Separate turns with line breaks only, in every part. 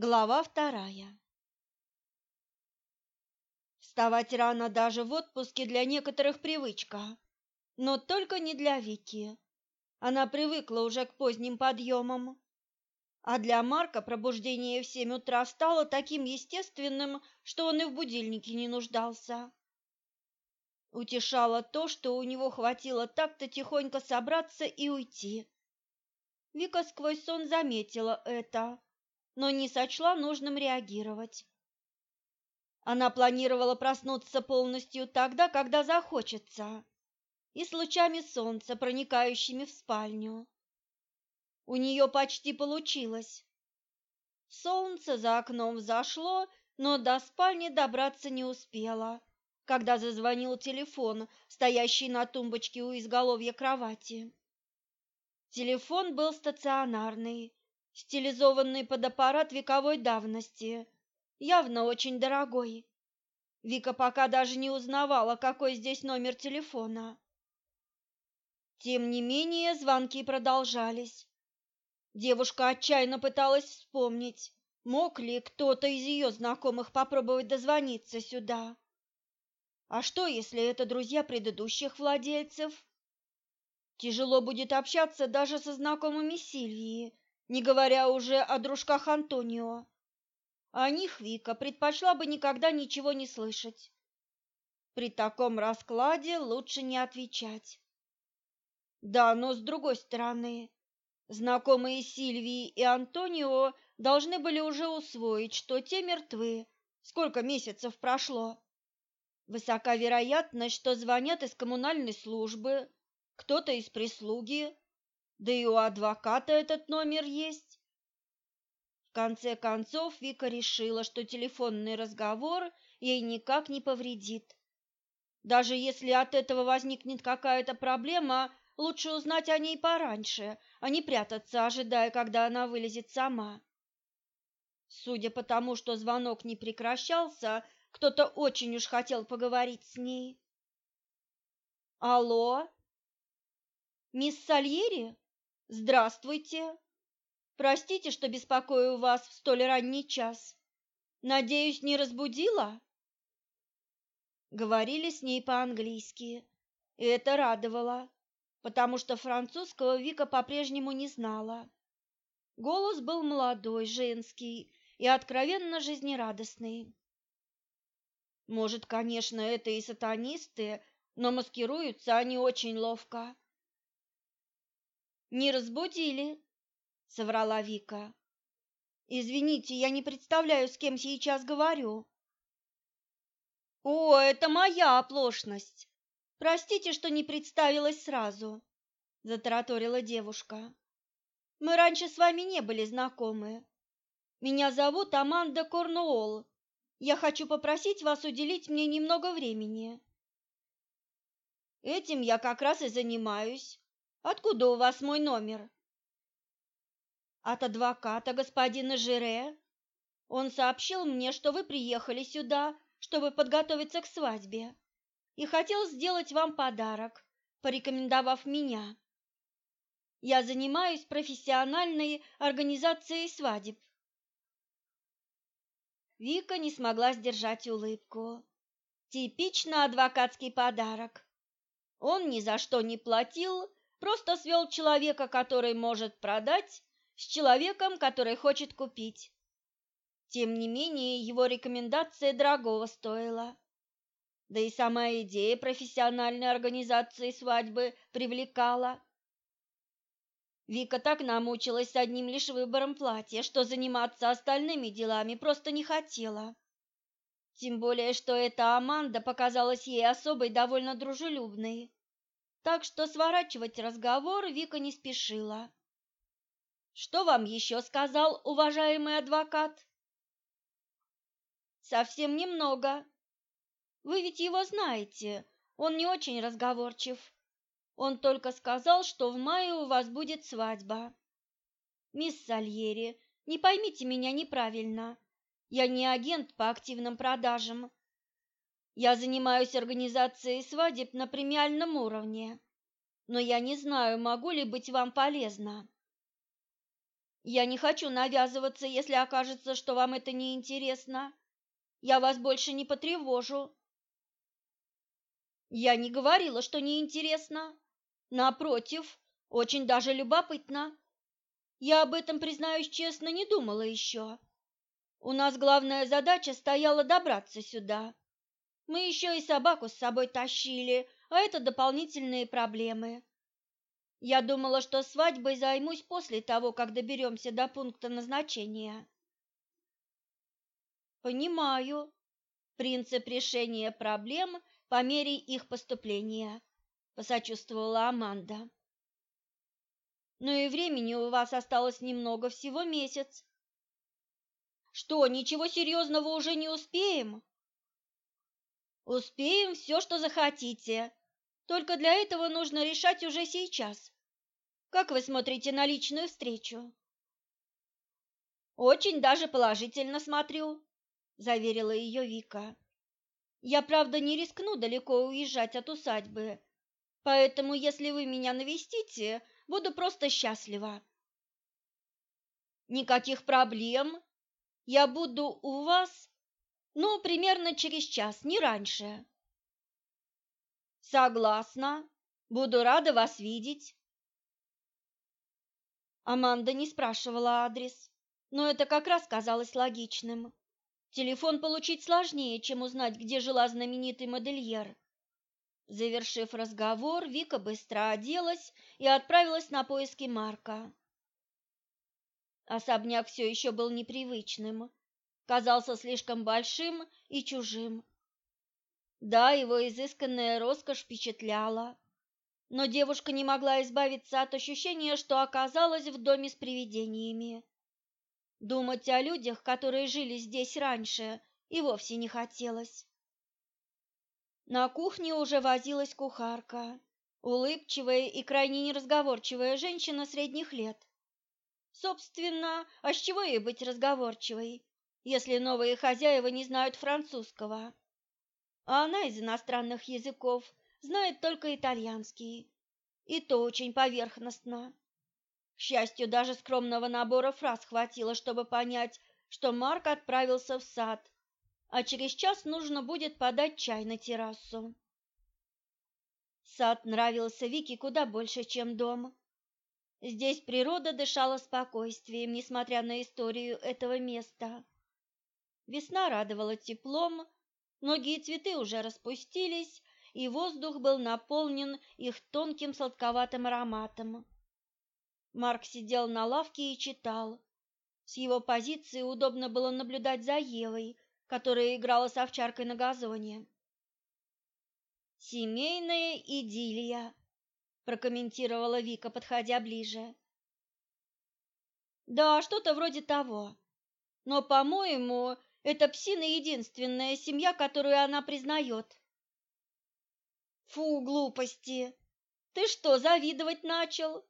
Глава вторая. Вставать рано даже в отпуске для некоторых привычка, но только не для Вики. Она привыкла уже к поздним подъемам. А для Марка пробуждение в семь утра стало таким естественным, что он и в будильнике не нуждался. Утешало то, что у него хватило так-то тихонько собраться и уйти. Вика сквозь сон заметила это но не сочла нужным реагировать. Она планировала проснуться полностью тогда, когда захочется, и с лучами солнца, проникающими в спальню. У нее почти получилось. Солнце за окном взошло, но до спальни добраться не успела, когда зазвонил телефон, стоящий на тумбочке у изголовья кровати. Телефон был стационарный, стилизованный под аппарат вековой давности, явно очень дорогой. Вика пока даже не узнавала, какой здесь номер телефона. Тем не менее, звонки продолжались. Девушка отчаянно пыталась вспомнить, мог ли кто-то из ее знакомых попробовать дозвониться сюда. А что, если это друзья предыдущих владельцев? Тяжело будет общаться даже со знакомыми Сильвии, не говоря уже о дружках Антонио. О них Вика предпочла бы никогда ничего не слышать. При таком раскладе лучше не отвечать. Да, но с другой стороны, знакомые Сильвии и Антонио должны были уже усвоить, что те мертвы. Сколько месяцев прошло? Высока вероятность, что звонят из коммунальной службы, кто-то из прислуги, да и у адвоката этот номер есть. В конце концов Вика решила, что телефонный разговор ей никак не повредит. Даже если от этого возникнет какая-то проблема, лучше узнать о ней пораньше, а не прятаться, ожидая, когда она вылезет сама. Судя по тому, что звонок не прекращался, кто-то очень уж хотел поговорить с ней. «Алло? Мисс Сальери?» Здравствуйте. Простите, что беспокою вас в столь ранний час. Надеюсь, не разбудила? Говорили с ней по-английски, и это радовало, потому что французского Вика по-прежнему не знала. Голос был молодой, женский и откровенно жизнерадостный. Может, конечно, это и сатанисты, но маскируются они очень ловко. Не разбудили, соврала Вика. Извините, я не представляю, с кем сейчас говорю. О, это моя оплошность. Простите, что не представилась сразу, затараторила девушка. Мы раньше с вами не были знакомы. Меня зовут Аманда Корнуолл. Я хочу попросить вас уделить мне немного времени. Этим я как раз и занимаюсь. Откуда у вас мой номер? От адвоката господина Жире. Он сообщил мне, что вы приехали сюда, чтобы подготовиться к свадьбе, и хотел сделать вам подарок, порекомендовав меня. Я занимаюсь профессиональной организацией свадеб. Вика не смогла сдержать улыбку. Типично адвокатский подарок. Он ни за что не платил, Просто свел человека, который может продать, с человеком, который хочет купить. Тем не менее, его рекомендация дорогого стоила. Да и сама идея профессиональной организации свадьбы привлекала. Вика так намучилась с одним лишь выбором платья, что заниматься остальными делами просто не хотела. Тем более, что эта Аманда показалась ей особой довольно дружелюбной так что сворачивать разговор Вика не спешила. Что вам еще сказал уважаемый адвокат? Совсем немного. Вы ведь его знаете, он не очень разговорчив. Он только сказал, что в мае у вас будет свадьба. Мисс Сальери, не поймите меня неправильно. Я не агент по активным продажам я занимаюсь организацией свадеб на премиальном уровне, но я не знаю, могу ли быть вам полезна. Я не хочу навязываться, если окажется, что вам это не интересно. Я вас больше не потревожу. Я не говорила, что не интересно. Напротив, очень даже любопытно. Я об этом, признаюсь честно, не думала еще. У нас главная задача стояла добраться сюда. Мы еще и собаку с собой тащили, а это дополнительные проблемы. Я думала, что свадьбой займусь после того, как доберемся до пункта назначения. Понимаю. Принцип решения проблем по мере их поступления, посочувствовала Аманда. Но и времени у вас осталось немного, всего месяц. Что, ничего серьезного уже не успеем? Успеем все, что захотите. Только для этого нужно решать уже сейчас. Как вы смотрите на личную встречу? Очень даже положительно смотрю, заверила ее Вика. Я, правда, не рискну далеко уезжать от усадьбы, поэтому, если вы меня навестите, буду просто счастлива. Никаких проблем. Я буду у вас, ну, примерно через час, не раньше. Согласна. Буду рада вас видеть. Аманда не спрашивала адрес, но это как раз казалось логичным. Телефон получить сложнее, чем узнать, где жила знаменитый модельер. Завершив разговор, Вика быстро оделась и отправилась на поиски Марка. Особняк все еще был непривычным, казался слишком большим и чужим. Да, его изысканная роскошь впечатляла, но девушка не могла избавиться от ощущения, что оказалась в доме с привидениями. Думать о людях, которые жили здесь раньше, и вовсе не хотелось. На кухне уже возилась кухарка, улыбчивая и крайне неразговорчивая женщина средних лет. Собственно, а с чего ей быть разговорчивой, если новые хозяева не знают французского? А она из иностранных языков знает только итальянский, и то очень поверхностно. К счастью, даже скромного набора фраз хватило, чтобы понять, что Марк отправился в сад а через час нужно будет подать чай на террасу. Сад нравился Вике куда больше, чем дом. Здесь природа дышала спокойствием, несмотря на историю этого места. Весна радовала теплом, многие цветы уже распустились, и воздух был наполнен их тонким сладковатым ароматом. Марк сидел на лавке и читал. С его позиции удобно было наблюдать за Евой, которая играла с овчаркой на газоне. «Семейная идиллия», – прокомментировала Вика, подходя ближе. «Да, что-то вроде того. Но, по-моему, это псина единственная семья, которую она признает». «Фу, глупости! Ты что, завидовать начал?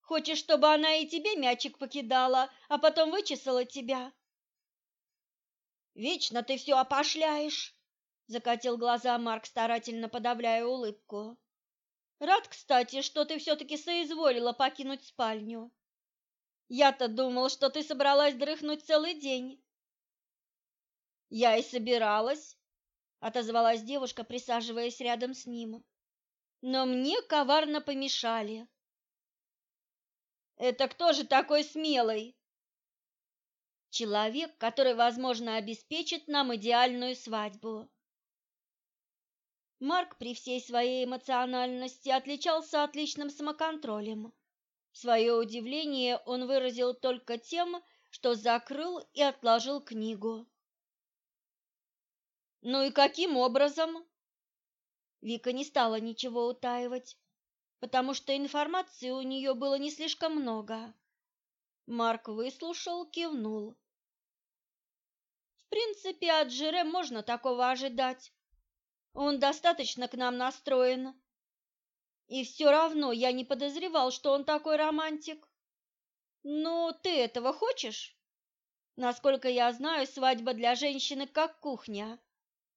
Хочешь, чтобы она и тебе мячик покидала, а потом вычесала тебя?» Вечно ты все опошляешь, закатил глаза Марк, старательно подавляя улыбку. Рад, кстати, что ты все-таки соизволила покинуть спальню. Я-то думал, что ты собралась дрыхнуть целый день. Я и собиралась, отозвалась девушка, присаживаясь рядом с ним. Но мне коварно помешали. Это кто же такой смелый? Человек, который, возможно, обеспечит нам идеальную свадьбу. Марк при всей своей эмоциональности отличался отличным самоконтролем. Свое удивление он выразил только тем, что закрыл и отложил книгу. «Ну и каким образом?» Вика не стала ничего утаивать, потому что информации у нее было не слишком много. Марк выслушал, кивнул принципе, от Жире можно такого ожидать. Он достаточно к нам настроен. И все равно я не подозревал, что он такой романтик. Ну, ты этого хочешь? Насколько я знаю, свадьба для женщины как кухня.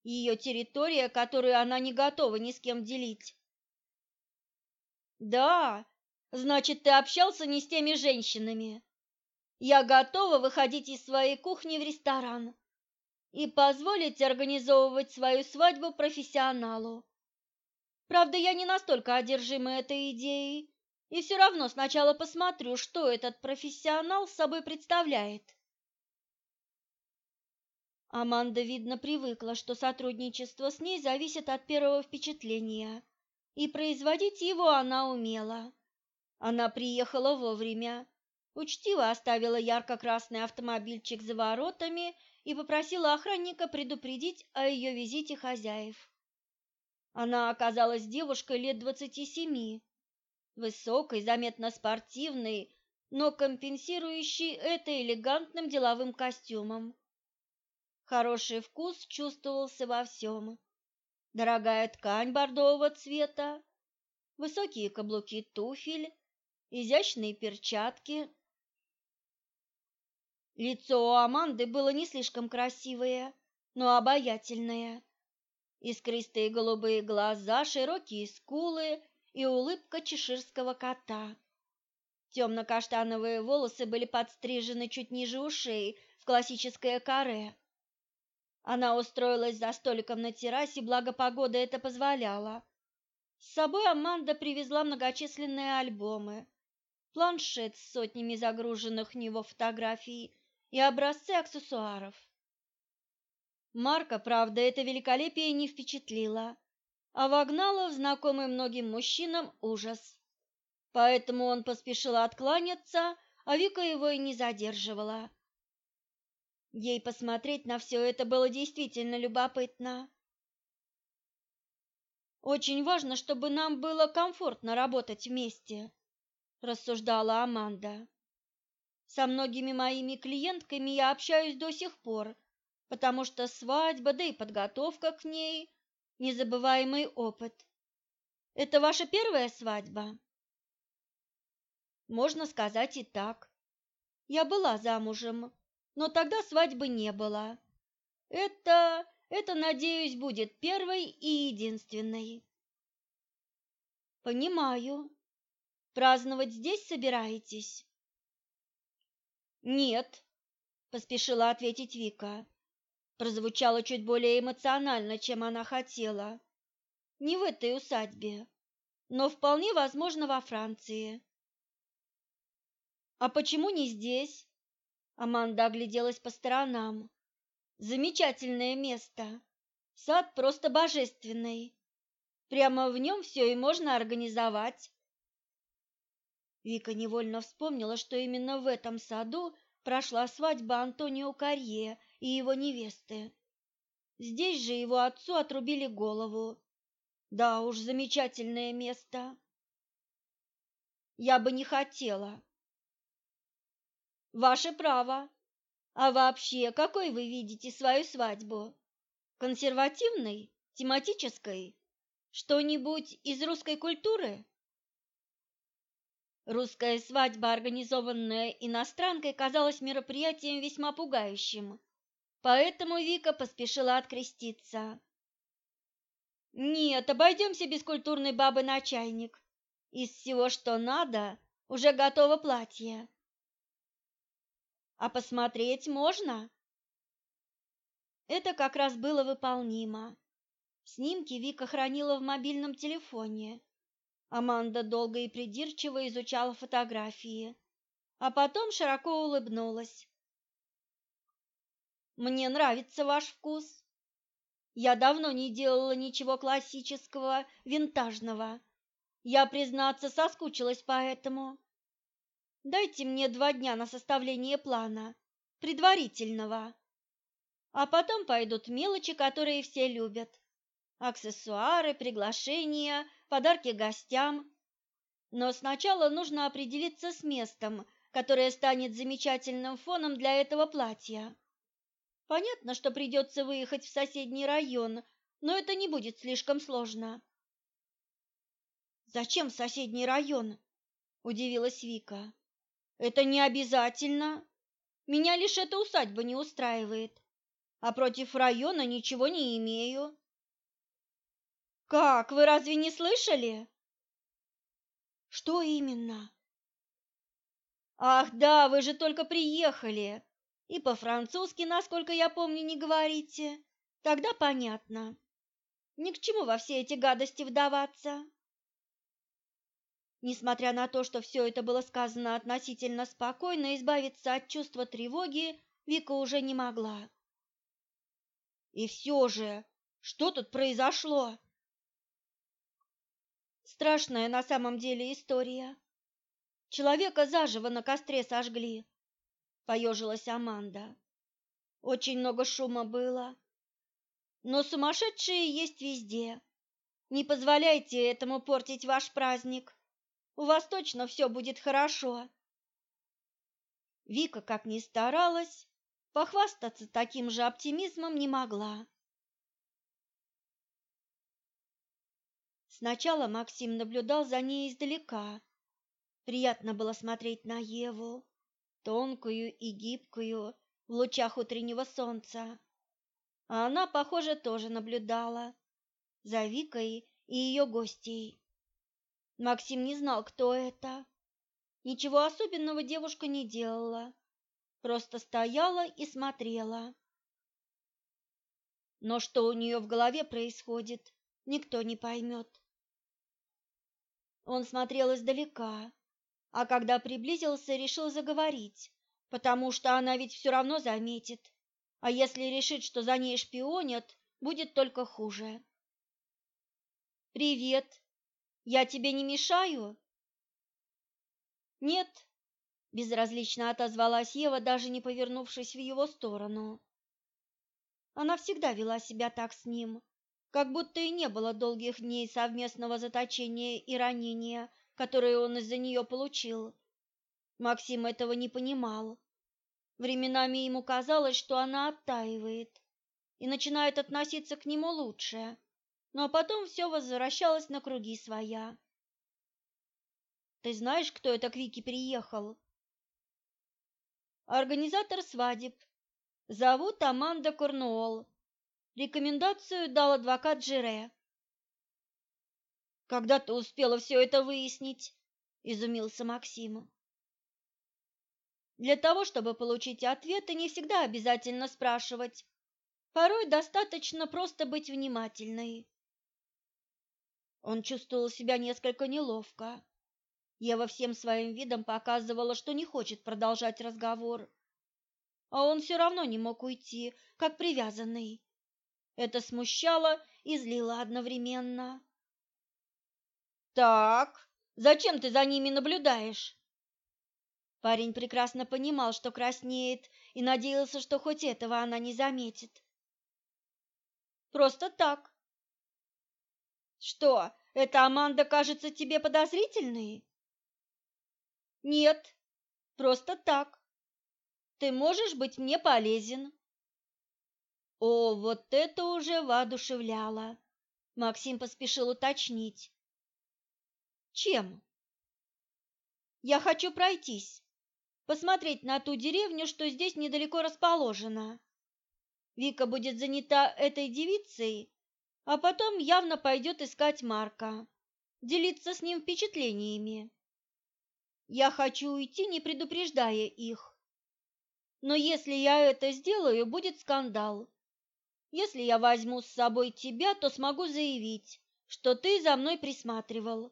Ее территория, которую она не готова ни с кем делить. Да, значит, ты общался не с теми женщинами. Я готова выходить из своей кухни в ресторан и позволить организовывать свою свадьбу профессионалу. Правда, я не настолько одержима этой идеей, и все равно сначала посмотрю, что этот профессионал собой представляет. Аманда, видно, привыкла, что сотрудничество с ней зависит от первого впечатления, и производить его она умела. Она приехала вовремя, учтиво оставила ярко-красный автомобильчик за воротами и попросила охранника предупредить о ее визите хозяев. Она оказалась девушкой лет двадцати семи, высокой, заметно спортивной, но компенсирующей это элегантным деловым костюмом. Хороший вкус чувствовался во всем. Дорогая ткань бордового цвета, высокие каблуки туфель, изящные перчатки. Лицо у Аманды было не слишком красивое, но обаятельное. Искристые голубые глаза, широкие скулы и улыбка чеширского кота. Темно-каштановые волосы были подстрижены чуть ниже ушей в классическое каре. Она устроилась за столиком на террасе, благо погода это позволяла. С собой Аманда привезла многочисленные альбомы, планшет с сотнями загруженных в него фотографий и образцы аксессуаров. Марка, правда, это великолепие не впечатлило а вогнала в знакомый многим мужчинам ужас. Поэтому он поспешил откланяться, а Вика его и не задерживала. Ей посмотреть на все это было действительно любопытно. Очень важно, чтобы нам было комфортно работать вместе, рассуждала Аманда. Со многими моими клиентками я общаюсь до сих пор, потому что свадьба, да и подготовка к ней незабываемый опыт. Это ваша первая свадьба? Можно сказать и так. Я была замужем, но тогда свадьбы не было. Это, это, надеюсь, будет первой и единственной. Понимаю. Праздновать здесь собираетесь? Нет, поспешила ответить Вика прозвучало чуть более эмоционально, чем она хотела. Не в этой усадьбе, но вполне возможно во Франции. А почему не здесь? Аманда огляделась по сторонам. Замечательное место. Сад просто божественный. Прямо в нем все и можно организовать. Вика невольно вспомнила, что именно в этом саду прошла свадьба Антонио Карье и его невесты. Здесь же его отцу отрубили голову. Да уж, замечательное место. Я бы не хотела. Ваше право. А вообще, какой вы видите свою свадьбу? Консервативной, тематической? Что-нибудь из русской культуры? Русская свадьба, организованная иностранкой, казалась мероприятием весьма пугающим. Поэтому Вика поспешила откреститься. Нет, обойдемся без культурной бабы на чайник. Из всего, что надо, уже готово платье. А посмотреть можно? Это как раз было выполнимо. Снимки Вика хранила в мобильном телефоне. Аманда долго и придирчиво изучала фотографии, а потом широко улыбнулась. Мне нравится ваш вкус. Я давно не делала ничего классического, винтажного. Я, признаться, соскучилась по этому. Дайте мне два дня на составление плана, предварительного. А потом пойдут мелочи, которые все любят. Аксессуары, приглашения, подарки гостям. Но сначала нужно определиться с местом, которое станет замечательным фоном для этого платья. Понятно, что придется выехать в соседний район, но это не будет слишком сложно. Зачем соседний район? удивилась Вика. Это не обязательно. Меня лишь эта усадьба не устраивает, а против района ничего не имею. Как, вы разве не слышали? Что именно? Ах, да, вы же только приехали. И по-французски, насколько я помню, не говорите. Тогда понятно. Ни к чему во все эти гадости вдаваться. Несмотря на то, что все это было сказано относительно спокойно, избавиться от чувства тревоги Вика уже не могла. И все же, что тут произошло? Страшная на самом деле история. Человека заживо на костре сожгли, поежилась Аманда. Очень много шума было. Но сумасшедшие есть везде. Не позволяйте этому портить ваш праздник. У вас точно все будет хорошо. Вика, как ни старалась, похвастаться таким же оптимизмом не могла. Сначала Максим наблюдал за ней издалека. Приятно было смотреть на Еву, тонкую и гибкую в лучах утреннего солнца. А она, похоже, тоже наблюдала за Викой и ее гостей. Максим не знал, кто это. Ничего особенного девушка не делала, просто стояла и смотрела. Но что у нее в голове происходит, никто не поймет. Он смотрел издалека, а когда приблизился, решил заговорить, потому что она ведь все равно заметит, а если решит, что за ней шпионят, будет только хуже. «Привет! Я тебе не мешаю?» «Нет», — безразлично отозвалась Ева, даже не повернувшись в его сторону. Она всегда вела себя так с ним, как будто и не было долгих дней совместного заточения и ранения, которые он из-за нее получил. Максим этого не понимал. Временами ему казалось, что она оттаивает и начинает относиться к нему лучше, но потом все возвращалось на круги своя. «Ты знаешь, кто это к Вике приехал?» «Организатор свадеб. Зовут Аманда Корнуолл. Рекомендацию дал адвокат Джере. Когда ты успела все это выяснить? изумился Максим. Для того, чтобы получить ответы, не всегда обязательно спрашивать. Порой достаточно просто быть внимательной. Он чувствовал себя несколько неловко. Ева всем своим видом показывала, что не хочет продолжать разговор. А он все равно не мог уйти, как привязанный. Это смущало и злило одновременно. «Так, зачем ты за ними наблюдаешь?» Парень прекрасно понимал, что краснеет, и надеялся, что хоть этого она не заметит. «Просто так». «Что, эта Аманда кажется тебе подозрительной?» «Нет, просто так. Ты можешь быть мне полезен». О, вот это уже воодушевляло. Максим поспешил уточнить. Чем? Я хочу пройтись, посмотреть на ту деревню, что здесь недалеко расположена. Вика будет занята этой девицей, а потом явно пойдет искать Марка, делиться с ним впечатлениями. Я хочу уйти, не предупреждая их. Но если я это сделаю, будет скандал. Если я возьму с собой тебя, то смогу заявить, что ты за мной присматривал.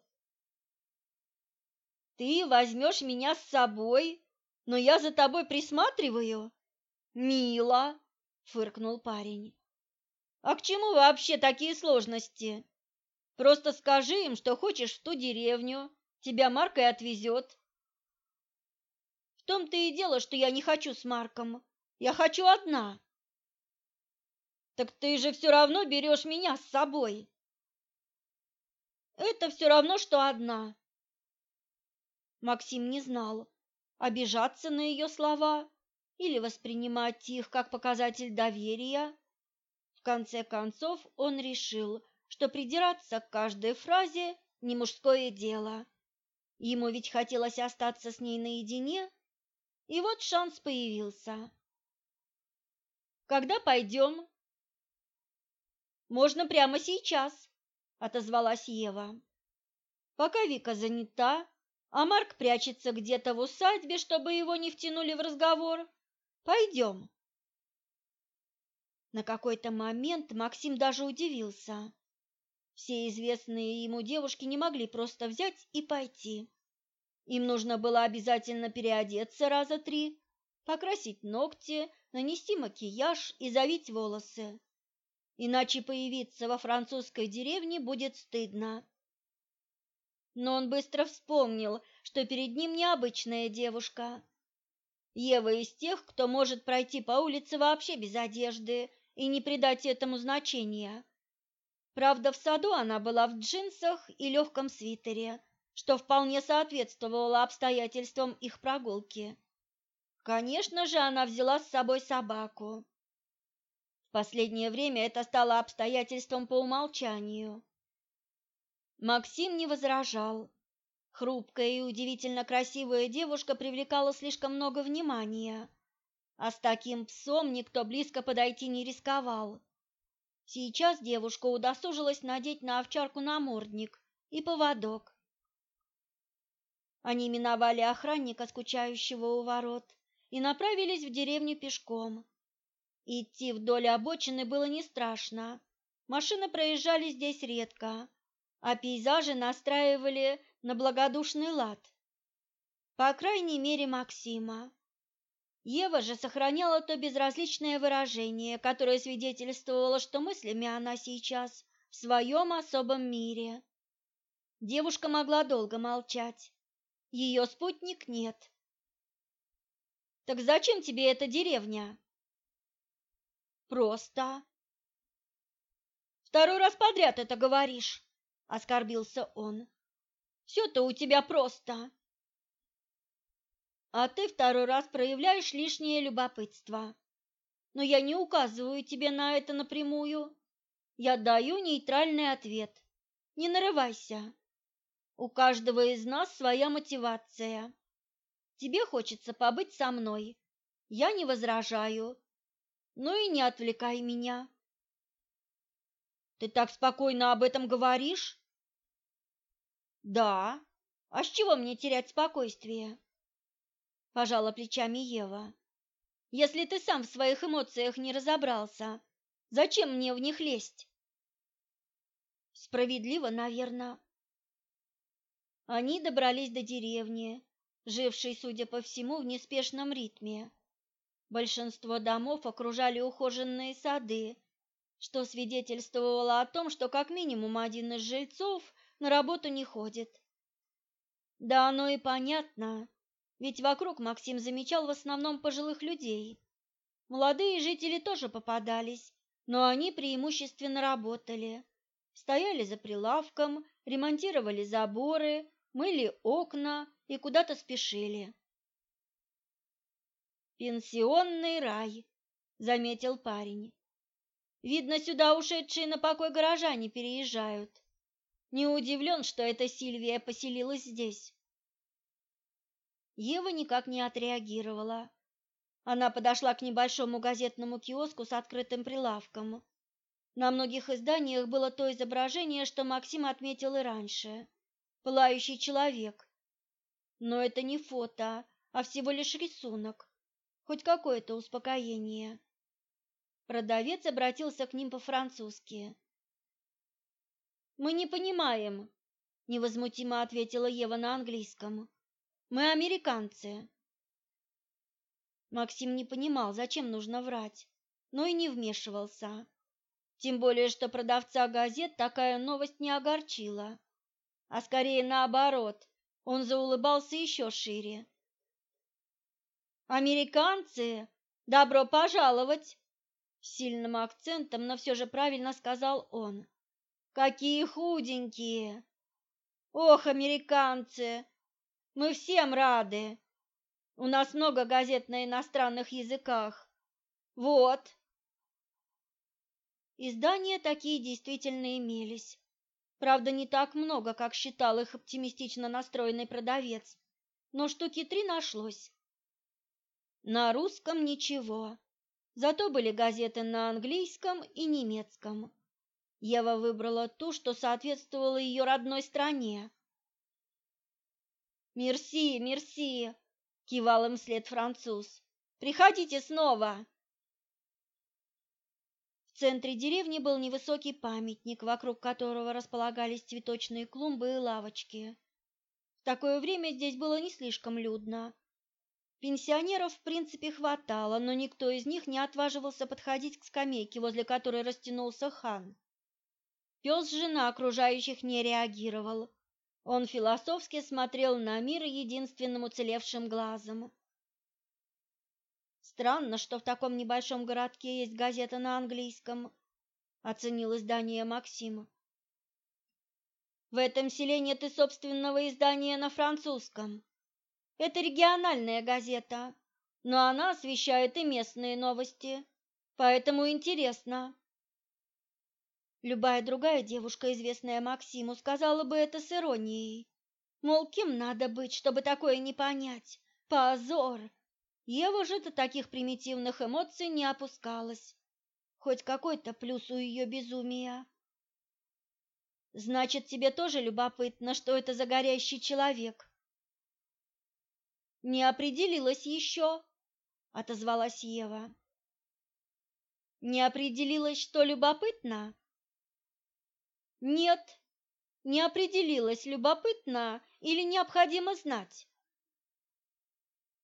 Ты возьмешь меня с собой, но я за тобой присматриваю? Мило, фыркнул парень. А к чему вообще такие сложности? Просто скажи им, что хочешь в ту деревню, тебя Марк и отвезет. В том-то и дело, что я не хочу с Марком. Я хочу одна. Так ты же все равно берешь меня с собой. Это все равно, что одна. Максим не знал, обижаться на ее слова или воспринимать их как показатель доверия. В конце концов он решил, что придираться к каждой фразе не мужское дело. Ему ведь хотелось остаться с ней наедине, и вот шанс появился. «Когда пойдем?» Можно прямо сейчас, отозвалась Ева. Пока Вика занята, а Марк прячется где-то в усадьбе, чтобы его не втянули в разговор. Пойдем. На какой-то момент Максим даже удивился. Все известные ему девушки не могли просто взять и пойти. Им нужно было обязательно переодеться раза три, покрасить ногти, нанести макияж и завить волосы. Иначе появиться во французской деревне будет стыдно. Но он быстро вспомнил, что перед ним необычная девушка. Ева из тех, кто может пройти по улице вообще без одежды и не придать этому значения. Правда, в саду она была в джинсах и легком свитере, что вполне соответствовало обстоятельствам их прогулки. Конечно же, она взяла с собой собаку. В последнее время это стало обстоятельством по умолчанию. Максим не возражал. Хрупкая и удивительно красивая девушка привлекала слишком много внимания, а с таким псом никто близко подойти не рисковал. Сейчас девушка удосужилась надеть на овчарку намордник и поводок. Они миновали охранника, скучающего у ворот, и направились в деревню пешком. Идти вдоль обочины было не страшно. Машины проезжали здесь редко, а пейзажи настраивали на благодушный лад. По крайней мере, Максима. Ева же сохраняла то безразличное выражение, которое свидетельствовало, что мыслями она сейчас в своем особом мире. Девушка могла долго молчать. Ее спутник нет. «Так зачем тебе эта деревня?» «Просто». «Второй раз подряд это говоришь» оскорбился он. Все-то у тебя просто. А ты второй раз проявляешь лишнее любопытство. Но я не указываю тебе на это напрямую. Я даю нейтральный ответ. Не нарывайся. У каждого из нас своя мотивация. Тебе хочется побыть со мной. Я не возражаю. Ну и не отвлекай меня. Ты так спокойно об этом говоришь? Да. А с чего мне терять спокойствие? Пожала плечами Ева. Если ты сам в своих эмоциях не разобрался, зачем мне в них лезть? Справедливо, наверное. Они добрались до деревни, жившей, судя по всему, в неспешном ритме. Большинство домов окружали ухоженные сады, что свидетельствовало о том, что как минимум один из жильцов на работу не ходит. Да оно и понятно, ведь вокруг Максим замечал в основном пожилых людей. Молодые жители тоже попадались, но они преимущественно работали. Стояли за прилавком, ремонтировали заборы, мыли окна и куда-то спешили. «Пенсионный рай», — заметил парень. «Видно, сюда ушедшие на покой горожане переезжают. Не удивлен, что эта Сильвия поселилась здесь. Ева никак не отреагировала. Она подошла к небольшому газетному киоску с открытым прилавком. На многих изданиях было то изображение, что Максим отметил и раньше. Пылающий человек. Но это не фото, а всего лишь рисунок. Хоть какое-то успокоение. Продавец обратился к ним по-французски. Мы не понимаем, невозмутимо ответила Ева на английском. Мы американцы. Максим не понимал, зачем нужно врать, но и не вмешивался. Тем более, что продавца газет такая новость не огорчила, а скорее наоборот, он заулыбался еще шире. «Американцы, добро пожаловать!» С сильным акцентом, но все же правильно сказал он. Какие худенькие! Ох, американцы! Мы всем рады. У нас много газет на иностранных языках. Вот. Издания такие действительно имелись. Правда, не так много, как считал их оптимистично настроенный продавец, но штуки три нашлось. На русском ничего, зато были газеты на английском и немецком. Ева выбрала ту, что соответствовала ее родной стране. Мерси, мерси, кивал им вслед француз. Приходите снова. В центре деревни был невысокий памятник, вокруг которого располагались цветочные клумбы и лавочки. В такое время здесь было не слишком людно. Пенсионеров в принципе хватало, но никто из них не отваживался подходить к скамейке, возле которой растянулся хан. Пес же на окружающих не реагировал. Он философски смотрел на мир единственным уцелевшим глазом. Странно, что в таком небольшом городке есть газета на английском, оценил издание Максим. В этом селе нет и собственного издания на французском. Это региональная газета, но она освещает и местные новости, поэтому интересно. Любая другая девушка, известная Максиму, сказала бы это с иронией. Мол, кем надо быть, чтобы такое не понять? Позор! Ева же до таких примитивных эмоций не опускалась. Хоть какой-то плюс у ее безумия. Значит, тебе тоже любопытно, что это за горящий человек? Не определилась еще, отозвалась Ева. Не определилась, что любопытно? Нет, не определилась, любопытно или необходимо знать.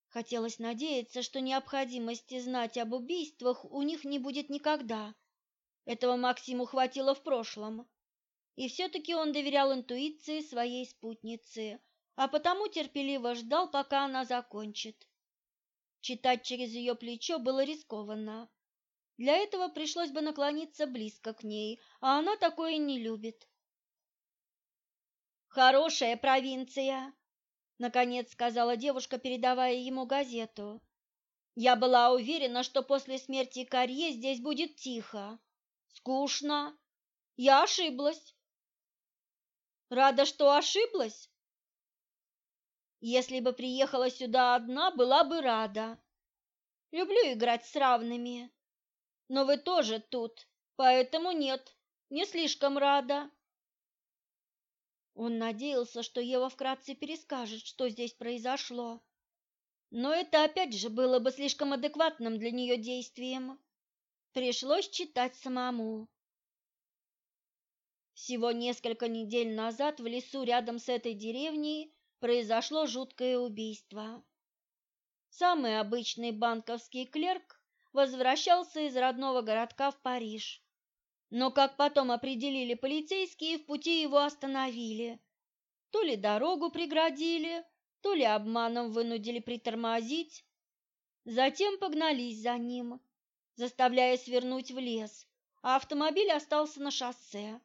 Хотелось надеяться, что необходимости знать об убийствах у них не будет никогда. Этого Максиму хватило в прошлом. И все-таки он доверял интуиции своей спутницы, а потому терпеливо ждал, пока она закончит. Читать через ее плечо было рискованно. Для этого пришлось бы наклониться близко к ней, а она такое не любит. «Хорошая провинция», наконец сказала девушка, передавая ему газету. Я была уверена, что после смерти Карье здесь будет тихо, скучно. Я ошиблась. Рада, что ошиблась? Если бы приехала сюда одна, была бы рада. Люблю играть с равными. Но вы тоже тут, поэтому нет, не слишком рада. Он надеялся, что Ева вкратце перескажет, что здесь произошло. Но это опять же было бы слишком адекватным для нее действием. Пришлось читать самому. Всего несколько недель назад в лесу рядом с этой деревней произошло жуткое убийство. Самый обычный банковский клерк возвращался из родного городка в Париж. Но, как потом определили полицейские, в пути его остановили. То ли дорогу преградили, то ли обманом вынудили притормозить. Затем погнались за ним, заставляя свернуть в лес, а автомобиль остался на шоссе.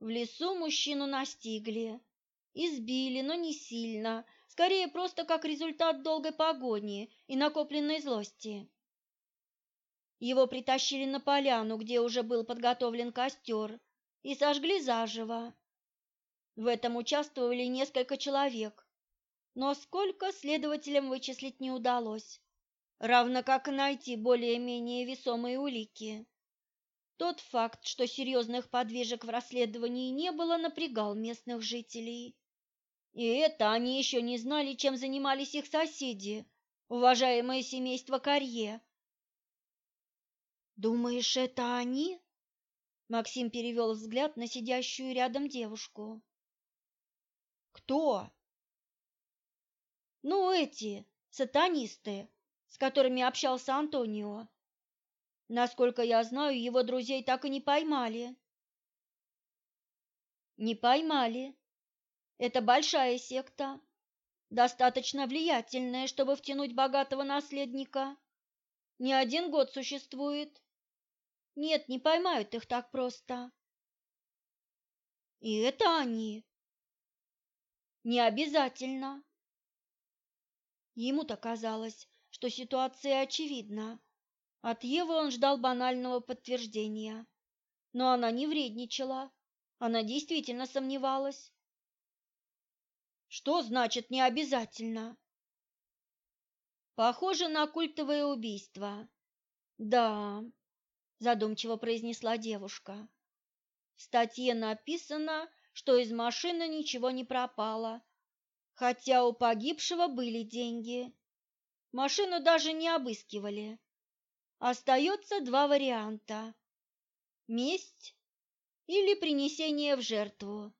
В лесу мужчину настигли, избили, но не сильно, скорее просто как результат долгой погони и накопленной злости. Его притащили на поляну, где уже был подготовлен костер, и сожгли заживо. В этом участвовали несколько человек, но сколько следователям вычислить не удалось, равно как найти более-менее весомые улики. Тот факт, что серьезных подвижек в расследовании не было, напрягал местных жителей. И это они еще не знали, чем занимались их соседи, уважаемое семейство Карье, Думаешь, это они? Максим перевел взгляд на сидящую рядом девушку. Кто? Ну, эти сатанисты, с которыми общался Антонио. Насколько я знаю, его друзей так и не поймали. Не поймали. Это большая секта, достаточно влиятельная, чтобы втянуть богатого наследника. Не один год существует. Нет, не поймают их так просто. И это они. Не обязательно. Ему-то казалось, что ситуация очевидна. От Евы он ждал банального подтверждения. Но она не вредничала. Она действительно сомневалась. Что значит не обязательно? Похоже на культовое убийство. Да, задумчиво произнесла девушка. В статье написано, что из машины ничего не пропало, хотя у погибшего были деньги. Машину даже не обыскивали. Остается два варианта – месть или принесение в жертву.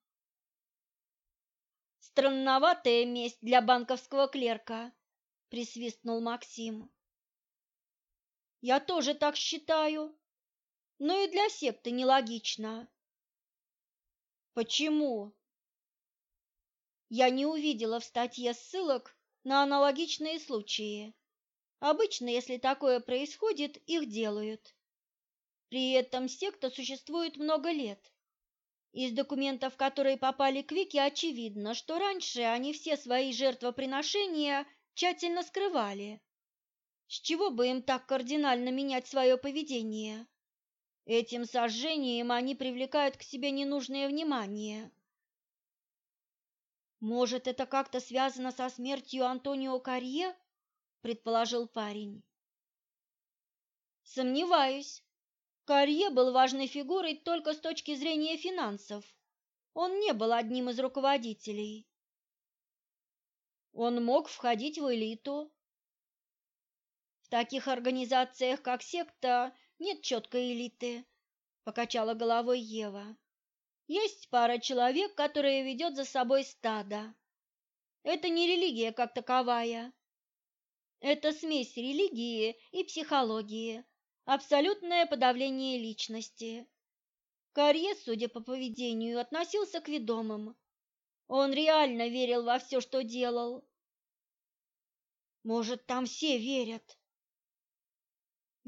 Странноватая месть для банковского клерка, присвистнул Максим. Я тоже так считаю, но и для секты нелогично. Почему? Я не увидела в статье ссылок на аналогичные случаи. Обычно, если такое происходит, их делают. При этом секта существует много лет. Из документов, которые попали к Вике, очевидно, что раньше они все свои жертвоприношения тщательно скрывали. С чего бы им так кардинально менять свое поведение? Этим сожжением они привлекают к себе ненужное внимание. Может, это как-то связано со смертью Антонио Карье? предположил парень. Сомневаюсь. Карье был важной фигурой только с точки зрения финансов. Он не был одним из руководителей. Он мог входить в элиту. В таких организациях, как секта, нет четкой элиты, покачала головой Ева. Есть пара человек, которые ведет за собой стадо. Это не религия как таковая. Это смесь религии и психологии, абсолютное подавление личности. Карье, судя по поведению, относился к ведомым. Он реально верил во все, что делал. Может, там все верят?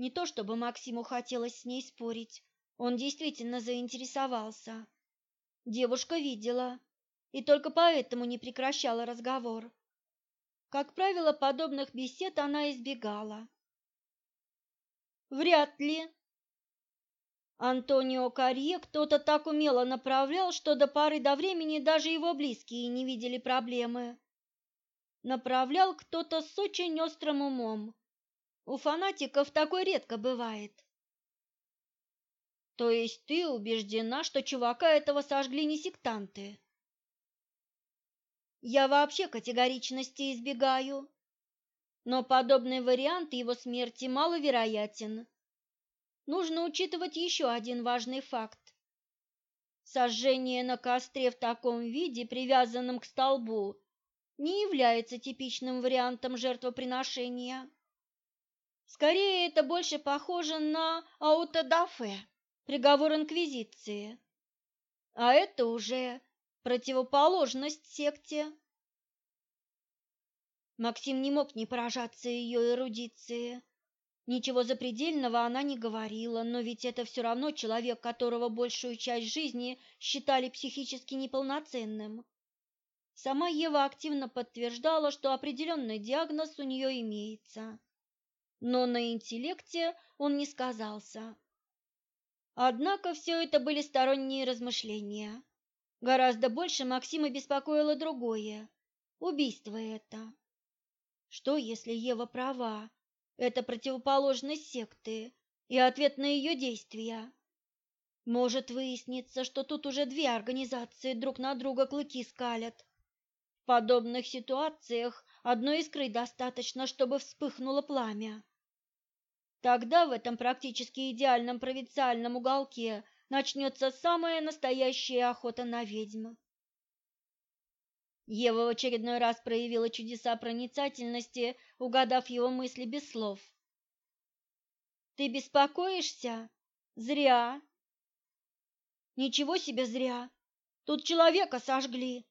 Не то чтобы Максиму хотелось с ней спорить, он действительно заинтересовался. Девушка видела и только поэтому не прекращала разговор. Как правило, подобных бесед она избегала. Вряд ли. Антонио Карье кто-то так умело направлял, что до поры до времени даже его близкие не видели проблемы. Направлял кто-то с очень острым умом. У фанатиков такой редко бывает. То есть ты убеждена, что чувака этого сожгли не сектанты? Я вообще категоричности избегаю, но подобный вариант его смерти маловероятен. Нужно учитывать еще один важный факт. Сожжение на костре в таком виде, привязанном к столбу, не является типичным вариантом жертвоприношения. Скорее, это больше похоже на аутодафе приговор инквизиции. А это уже противоположность секте. Максим не мог не поражаться ее эрудиции. Ничего запредельного она не говорила, но ведь это все равно человек, которого большую часть жизни считали психически неполноценным. Сама Ева активно подтверждала, что определенный диагноз у нее имеется. Но на интеллекте он не сказался. Однако все это были сторонние размышления. Гораздо больше Максима беспокоило другое – убийство это. Что, если Ева права? Это противоположность секты и ответ на ее действия. Может выясниться, что тут уже две организации друг на друга клыки скалят. В подобных ситуациях одной искры достаточно, чтобы вспыхнуло пламя. Тогда в этом практически идеальном провинциальном уголке начнется самая настоящая охота на ведьм. Ева в очередной раз проявила чудеса проницательности, угадав его мысли без слов. «Ты беспокоишься? Зря!» «Ничего себе зря! Тут человека сожгли!»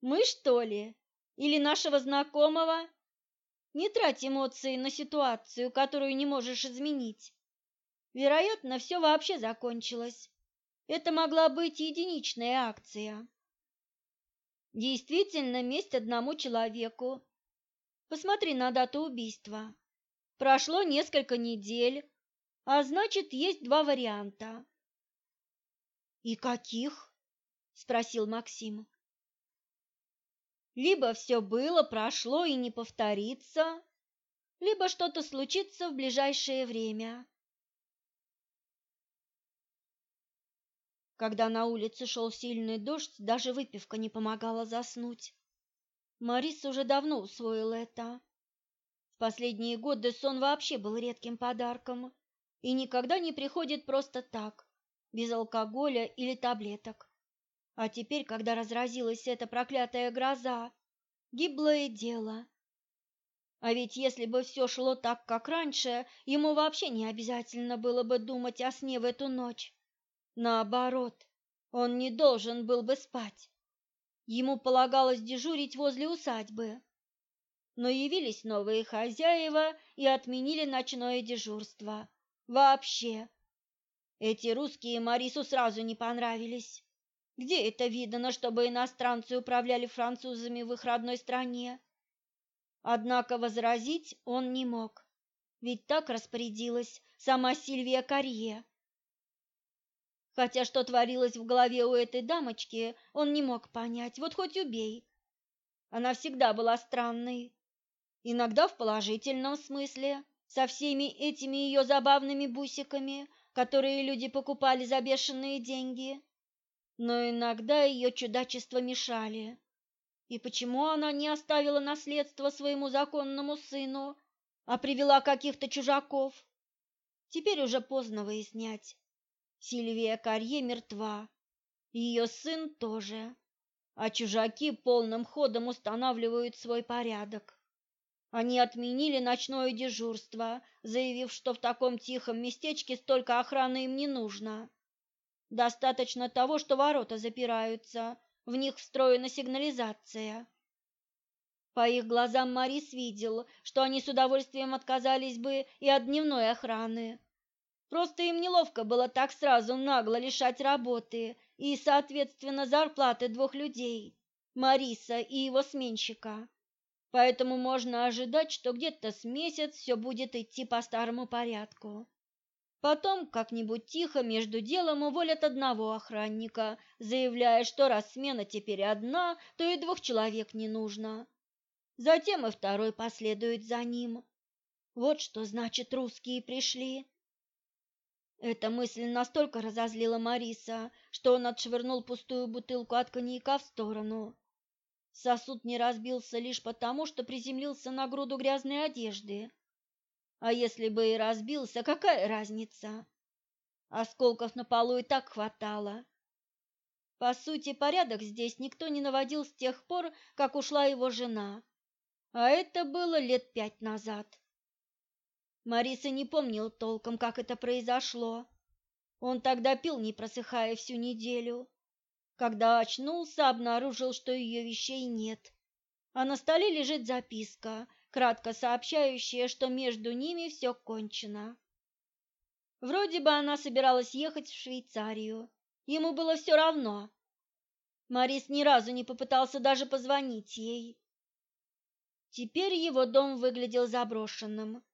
«Мы, что ли? Или нашего знакомого?» Не трать эмоции на ситуацию, которую не можешь изменить. Вероятно, все вообще закончилось. Это могла быть единичная акция. Действительно, месть одному человеку. Посмотри на дату убийства. Прошло несколько недель, а значит, есть два варианта. И каких? спросил Максим. Либо все было, прошло и не повторится, либо что-то случится в ближайшее время. Когда на улице шел сильный дождь, даже выпивка не помогала заснуть. Марис уже давно усвоил это. В последние годы сон вообще был редким подарком и никогда не приходит просто так, без алкоголя или таблеток. А теперь, когда разразилась эта проклятая гроза, гиблое дело. А ведь если бы все шло так, как раньше, ему вообще не обязательно было бы думать о сне в эту ночь. Наоборот, он не должен был бы спать. Ему полагалось дежурить возле усадьбы. Но явились новые хозяева и отменили ночное дежурство. Вообще. Эти русские Марису сразу не понравились. Где это видано, чтобы иностранцы управляли французами в их родной стране? Однако возразить он не мог, ведь так распорядилась сама Сильвия Карье. Хотя что творилось в голове у этой дамочки, он не мог понять, вот хоть убей. Она всегда была странной, иногда в положительном смысле, со всеми этими ее забавными бусиками, которые люди покупали за бешеные деньги. Но иногда ее чудачества мешали. И почему она не оставила наследство своему законному сыну, а привела каких-то чужаков? Теперь уже поздно выяснять. Сильвия Карье мертва, ее сын тоже, а чужаки полным ходом устанавливают свой порядок. Они отменили ночное дежурство, заявив, что в таком тихом местечке столько охраны им не нужно. Достаточно того, что ворота запираются, в них встроена сигнализация. По их глазам Марис видел, что они с удовольствием отказались бы и от дневной охраны, Просто им неловко было так сразу нагло лишать работы и, соответственно, зарплаты двух людей, Мариса и его сменщика. Поэтому можно ожидать, что где-то с месяц все будет идти по старому порядку. Потом как-нибудь тихо между делом уволят одного охранника, заявляя, что раз смена теперь одна, то и двух человек не нужно. Затем и второй последует за ним. Вот что значит русские пришли. Эта мысль настолько разозлила Мариса, что он отшвырнул пустую бутылку от коньяка в сторону. Сосуд не разбился лишь потому, что приземлился на груду грязной одежды. А если бы и разбился, какая разница? Осколков на полу и так хватало. По сути, порядок здесь никто не наводил с тех пор, как ушла его жена. А это было лет пять назад. Мариса не помнил толком, как это произошло. Он тогда пил, не просыхая всю неделю. Когда очнулся, обнаружил, что ее вещей нет. А на столе лежит записка, кратко сообщающая, что между ними все кончено. Вроде бы она собиралась ехать в Швейцарию. Ему было все равно. Марис ни разу не попытался даже позвонить ей. Теперь его дом выглядел заброшенным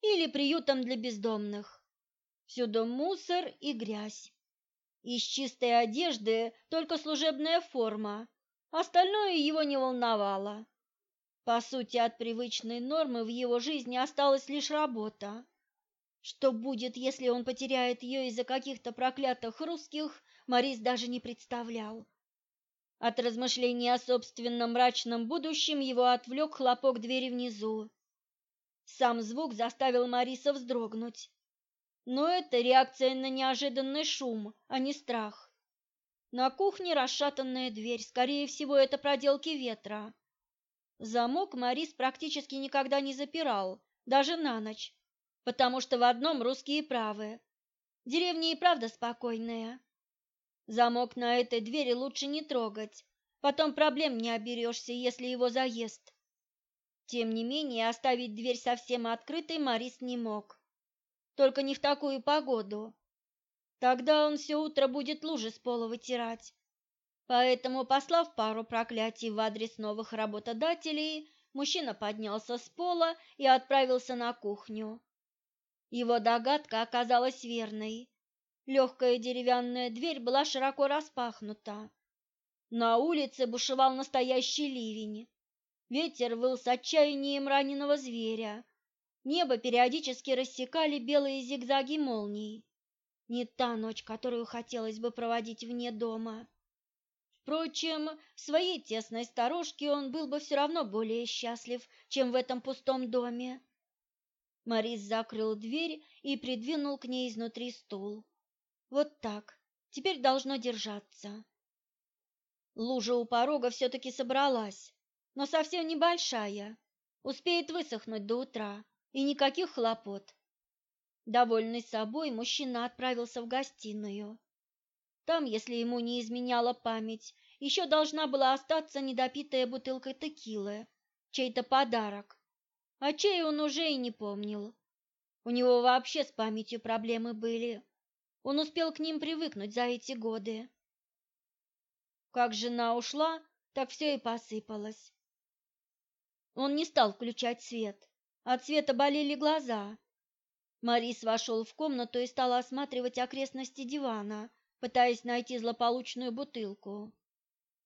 или приютом для бездомных. Всюду мусор и грязь. Из чистой одежды только служебная форма, остальное его не волновало. По сути, от привычной нормы в его жизни осталась лишь работа. Что будет, если он потеряет ее из-за каких-то проклятых русских, Морис даже не представлял. От размышлений о собственном мрачном будущем его отвлек хлопок двери внизу. Сам звук заставил Мариса вздрогнуть. Но это реакция на неожиданный шум, а не страх. На кухне расшатанная дверь, скорее всего, это проделки ветра. Замок Марис практически никогда не запирал, даже на ночь, потому что в одном русские правы. Деревня и правда спокойная. Замок на этой двери лучше не трогать, потом проблем не оберешься, если его заест. Тем не менее, оставить дверь совсем открытой Марис не мог. Только не в такую погоду. Тогда он все утро будет лужи с пола вытирать. Поэтому, послав пару проклятий в адрес новых работодателей, мужчина поднялся с пола и отправился на кухню. Его догадка оказалась верной. Легкая деревянная дверь была широко распахнута. На улице бушевал настоящий ливень. Ветер выл с отчаянием раненого зверя. Небо периодически рассекали белые зигзаги молний. Не та ночь, которую хотелось бы проводить вне дома. Впрочем, в своей тесной сторожке он был бы все равно более счастлив, чем в этом пустом доме. Морис закрыл дверь и придвинул к ней изнутри стул. Вот так. Теперь должно держаться. Лужа у порога все-таки собралась, но совсем небольшая. Успеет высохнуть до утра, и никаких хлопот. Довольный собой, мужчина отправился в гостиную. Там, если ему не изменяла память, еще должна была остаться недопитая бутылка текилы, чей-то подарок. А чей он уже и не помнил. У него вообще с памятью проблемы были. Он успел к ним привыкнуть за эти годы. Как жена ушла, так все и посыпалось. Он не стал включать свет. От света болели глаза. Марис вошел в комнату и стал осматривать окрестности дивана, пытаясь найти злополучную бутылку.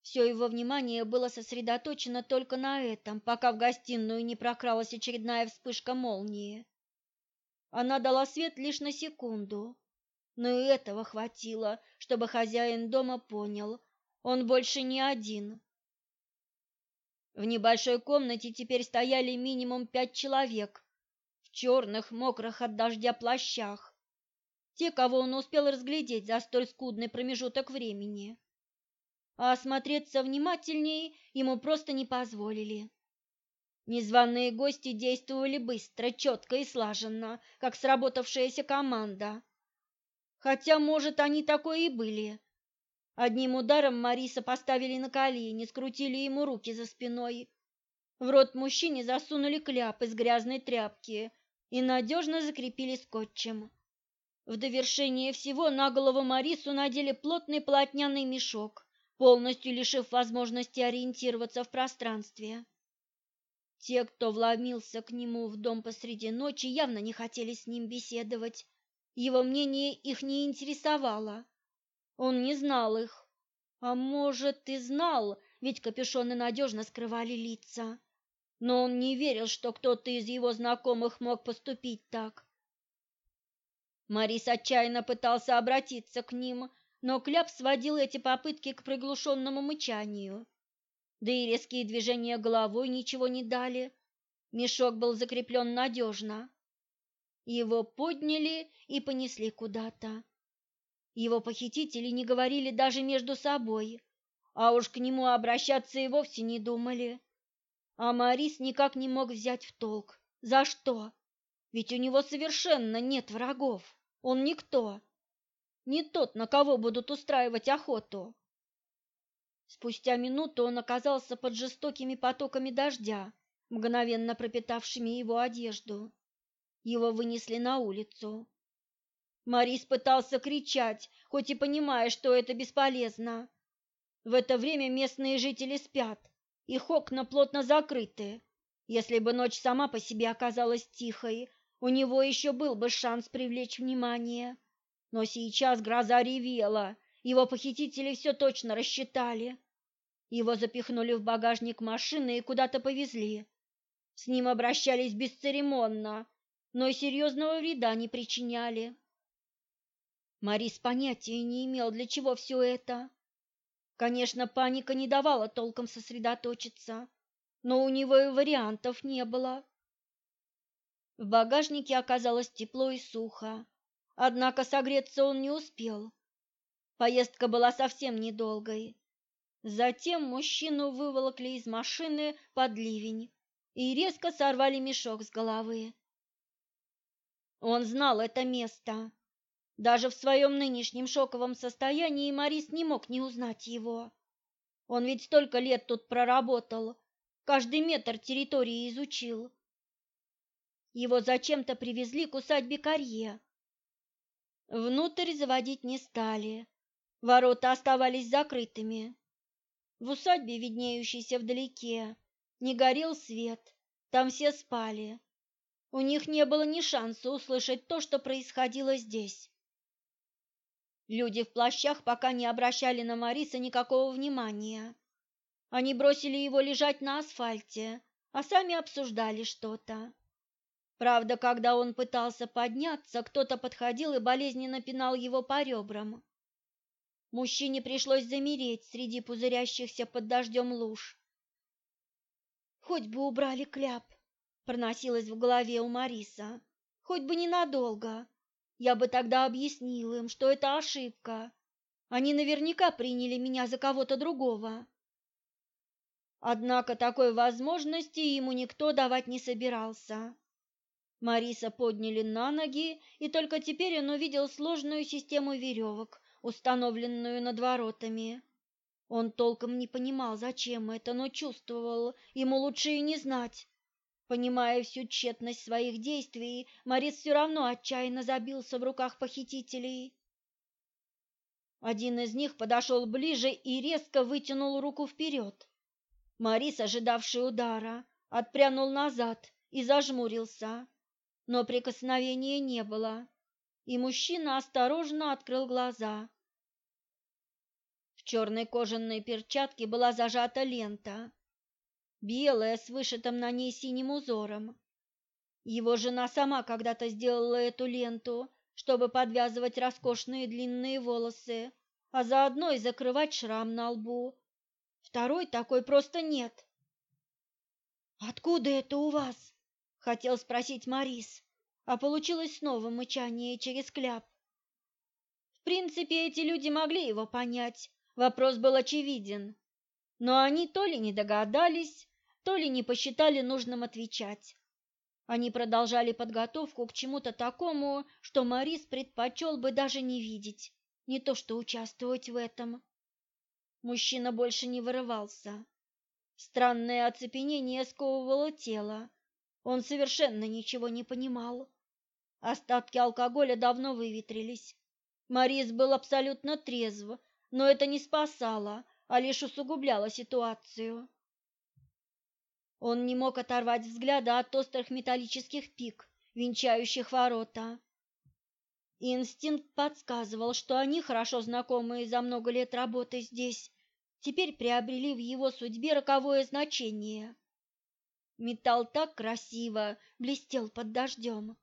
Все его внимание было сосредоточено только на этом, пока в гостиную не прокралась очередная вспышка молнии. Она дала свет лишь на секунду, но и этого хватило, чтобы хозяин дома понял, он больше не один. В небольшой комнате теперь стояли минимум пять человек в черных, мокрых от дождя плащах. Те, кого он успел разглядеть за столь скудный промежуток времени. А осмотреться внимательнее ему просто не позволили. Незваные гости действовали быстро, четко и слаженно, как сработавшаяся команда. Хотя, может, они такое и были. Одним ударом Мариса поставили на колени, скрутили ему руки за спиной. В рот мужчине засунули кляп из грязной тряпки и надежно закрепили скотчем. В довершение всего на голову Марису надели плотный полотняный мешок, полностью лишив возможности ориентироваться в пространстве. Те, кто вломился к нему в дом посреди ночи, явно не хотели с ним беседовать. Его мнение их не интересовало. Он не знал их. А может, и знал, ведь капюшоны надежно скрывали лица. Но он не верил, что кто-то из его знакомых мог поступить так. Марис отчаянно пытался обратиться к ним, но Кляп сводил эти попытки к приглушенному мычанию да и резкие движения головой ничего не дали. Мешок был закреплен надежно. Его подняли и понесли куда-то. Его похитители не говорили даже между собой, а уж к нему обращаться и вовсе не думали. А Марис никак не мог взять в толк. За что? Ведь у него совершенно нет врагов. Он никто. Не тот, на кого будут устраивать охоту. Спустя минуту он оказался под жестокими потоками дождя, мгновенно пропитавшими его одежду. Его вынесли на улицу. Марис пытался кричать, хоть и понимая, что это бесполезно. В это время местные жители спят, их окна плотно закрыты. Если бы ночь сама по себе оказалась тихой, у него еще был бы шанс привлечь внимание. Но сейчас гроза ревела, его похитители все точно рассчитали. Его запихнули в багажник машины и куда-то повезли. С ним обращались бесцеремонно, но и серьезного вреда не причиняли. Марис понятия не имел, для чего все это. Конечно, паника не давала толком сосредоточиться, но у него и вариантов не было. В багажнике оказалось тепло и сухо, однако согреться он не успел. Поездка была совсем недолгой. Затем мужчину выволокли из машины под ливень и резко сорвали мешок с головы. Он знал это место. Даже в своем нынешнем шоковом состоянии Марис не мог не узнать его. Он ведь столько лет тут проработал, каждый метр территории изучил. Его зачем-то привезли к усадьбе Карье. Внутрь заводить не стали. Ворота оставались закрытыми. В усадьбе, виднеющейся вдалеке, не горел свет, там все спали. У них не было ни шанса услышать то, что происходило здесь. Люди в плащах пока не обращали на Мариса никакого внимания. Они бросили его лежать на асфальте, а сами обсуждали что-то. Правда, когда он пытался подняться, кто-то подходил и болезненно пинал его по ребрам. Мужчине пришлось замереть среди пузырящихся под дождем луж. «Хоть бы убрали кляп!» — проносилось в голове у Мариса. «Хоть бы ненадолго. Я бы тогда объяснил им, что это ошибка. Они наверняка приняли меня за кого-то другого». Однако такой возможности ему никто давать не собирался. Мариса подняли на ноги, и только теперь он увидел сложную систему веревок, установленную над воротами. Он толком не понимал, зачем это, но чувствовал, ему лучше и не знать. Понимая всю тщетность своих действий, Марис все равно отчаянно забился в руках похитителей. Один из них подошел ближе и резко вытянул руку вперед. Марис, ожидавший удара, отпрянул назад и зажмурился, но прикосновения не было, и мужчина осторожно открыл глаза. В черной кожаной перчатке была зажата лента, белая с вышитым на ней синим узором. Его жена сама когда-то сделала эту ленту, чтобы подвязывать роскошные длинные волосы, а заодно и закрывать шрам на лбу, Второй такой просто нет. Откуда это у вас? Хотел спросить Марис, а получилось снова мычание через кляп. В принципе, эти люди могли его понять. Вопрос был очевиден. Но они то ли не догадались, то ли не посчитали нужным отвечать. Они продолжали подготовку к чему-то такому, что Марис предпочел бы даже не видеть, не то что участвовать в этом. Мужчина больше не вырывался. Странное оцепенение сковывало тело. Он совершенно ничего не понимал. Остатки алкоголя давно выветрились. Морис был абсолютно трезв, но это не спасало, а лишь усугубляло ситуацию. Он не мог оторвать взгляда от острых металлических пик, венчающих ворота. Инстинкт подсказывал, что они, хорошо знакомые за много лет работы здесь, теперь приобрели в его судьбе роковое значение. Металл так красиво блестел под дождем.